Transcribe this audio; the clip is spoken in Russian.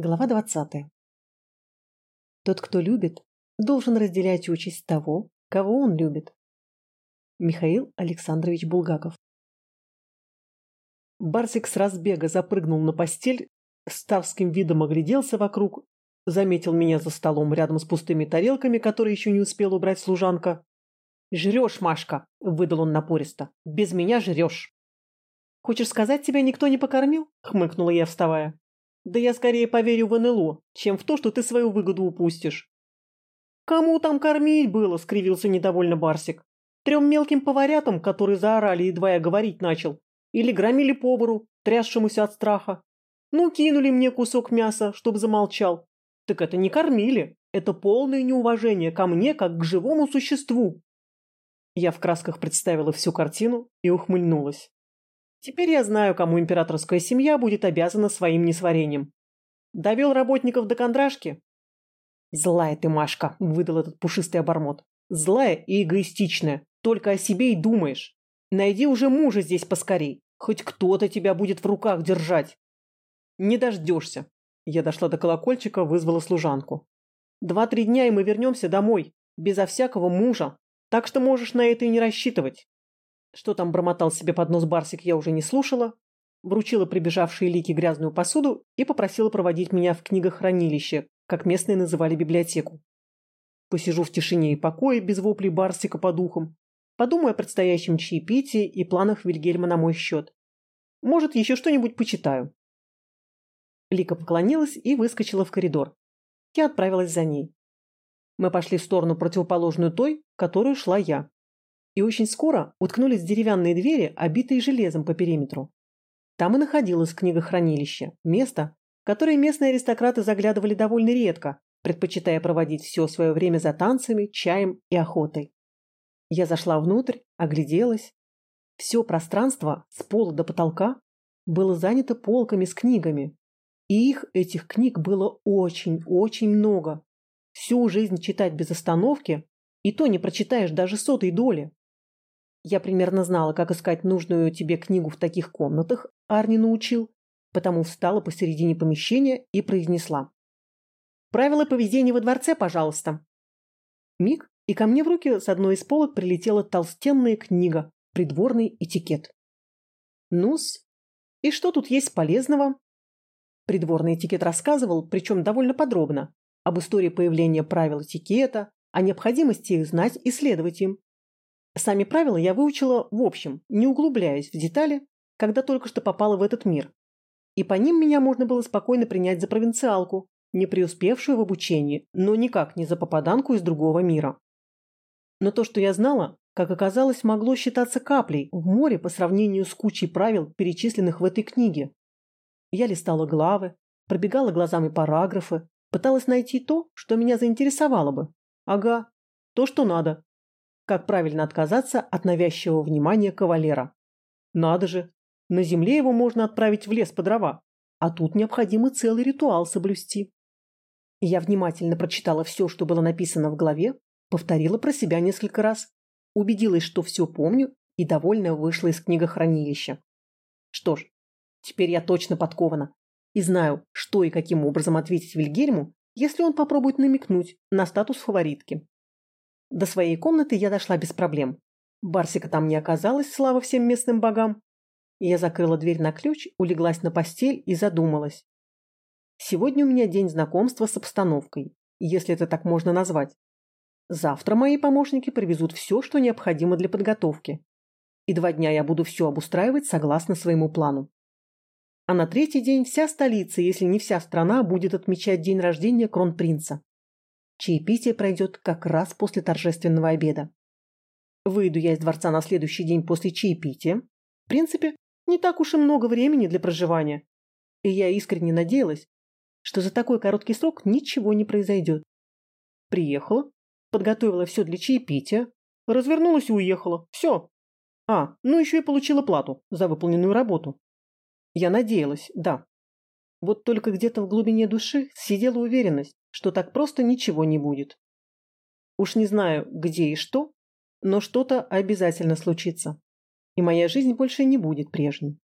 Глава 20. Тот, кто любит, должен разделять участь того, кого он любит. Михаил Александрович Булгаков. Барсик с разбега запрыгнул на постель, с тавским видом огляделся вокруг, заметил меня за столом рядом с пустыми тарелками, которые еще не успел убрать служанка. «Жрешь, Машка!» – выдал он напористо. «Без меня жрешь!» «Хочешь сказать, тебя никто не покормил?» – хмыкнула я, вставая. Да я скорее поверю в НЛО, чем в то, что ты свою выгоду упустишь. Кому там кормить было, скривился недовольно Барсик. Трем мелким поварятам, которые заорали, едва я говорить начал. Или громили повару, трясшемуся от страха. Ну, кинули мне кусок мяса, чтобы замолчал. Так это не кормили. Это полное неуважение ко мне, как к живому существу. Я в красках представила всю картину и ухмыльнулась. Теперь я знаю, кому императорская семья будет обязана своим несварением. Довел работников до кондрашки? Злая ты, Машка, выдал этот пушистый обормот. Злая и эгоистичная. Только о себе и думаешь. Найди уже мужа здесь поскорей. Хоть кто-то тебя будет в руках держать. Не дождешься. Я дошла до колокольчика, вызвала служанку. Два-три дня, и мы вернемся домой. Безо всякого мужа. Так что можешь на это и не рассчитывать. Что там бормотал себе под нос Барсик, я уже не слушала. Вручила прибежавшей Лике грязную посуду и попросила проводить меня в книгохранилище, как местные называли библиотеку. Посижу в тишине и покое, без воплей Барсика по духам. Подумаю о предстоящем чаепитии и планах Вильгельма на мой счет. Может, еще что-нибудь почитаю. Лика поклонилась и выскочила в коридор. Я отправилась за ней. Мы пошли в сторону противоположную той, которую шла я и очень скоро уткнулись деревянные двери, обитые железом по периметру. Там и находилось книгохранилище, место, которое местные аристократы заглядывали довольно редко, предпочитая проводить все свое время за танцами, чаем и охотой. Я зашла внутрь, огляделась. Все пространство с пола до потолка было занято полками с книгами. И их, этих книг, было очень-очень много. Всю жизнь читать без остановки, и то не прочитаешь даже сотой доли. Я примерно знала, как искать нужную тебе книгу в таких комнатах, Арни научил, потому встала посередине помещения и произнесла. «Правила поведения во дворце, пожалуйста». Миг, и ко мне в руки с одной из полок прилетела толстенная книга «Придворный этикет». Нус, и что тут есть полезного? Придворный этикет рассказывал, причем довольно подробно, об истории появления правил этикета, о необходимости их знать и следовать им, Сами правила я выучила в общем, не углубляясь в детали, когда только что попала в этот мир. И по ним меня можно было спокойно принять за провинциалку, не преуспевшую в обучении, но никак не за попаданку из другого мира. Но то, что я знала, как оказалось, могло считаться каплей в море по сравнению с кучей правил, перечисленных в этой книге. Я листала главы, пробегала глазами параграфы, пыталась найти то, что меня заинтересовало бы. Ага, то, что надо, как правильно отказаться от навязчивого внимания кавалера. Надо же, на земле его можно отправить в лес по дрова, а тут необходимо целый ритуал соблюсти. Я внимательно прочитала все, что было написано в главе, повторила про себя несколько раз, убедилась, что все помню, и довольно вышла из книгохранилища. Что ж, теперь я точно подкована и знаю, что и каким образом ответить Вильгельму, если он попробует намекнуть на статус фаворитки. До своей комнаты я дошла без проблем. Барсика там не оказалось, слава всем местным богам. Я закрыла дверь на ключ, улеглась на постель и задумалась. Сегодня у меня день знакомства с обстановкой, если это так можно назвать. Завтра мои помощники привезут все, что необходимо для подготовки. И два дня я буду все обустраивать согласно своему плану. А на третий день вся столица, если не вся страна, будет отмечать день рождения кронпринца. Чаепитие пройдет как раз после торжественного обеда. Выйду я из дворца на следующий день после чаепития. В принципе, не так уж и много времени для проживания. И я искренне надеялась, что за такой короткий срок ничего не произойдет. Приехала, подготовила все для чаепития, развернулась и уехала. Все. А, ну еще и получила плату за выполненную работу. Я надеялась, да. Вот только где-то в глубине души сидела уверенность, что так просто ничего не будет. Уж не знаю, где и что, но что-то обязательно случится. И моя жизнь больше не будет прежней.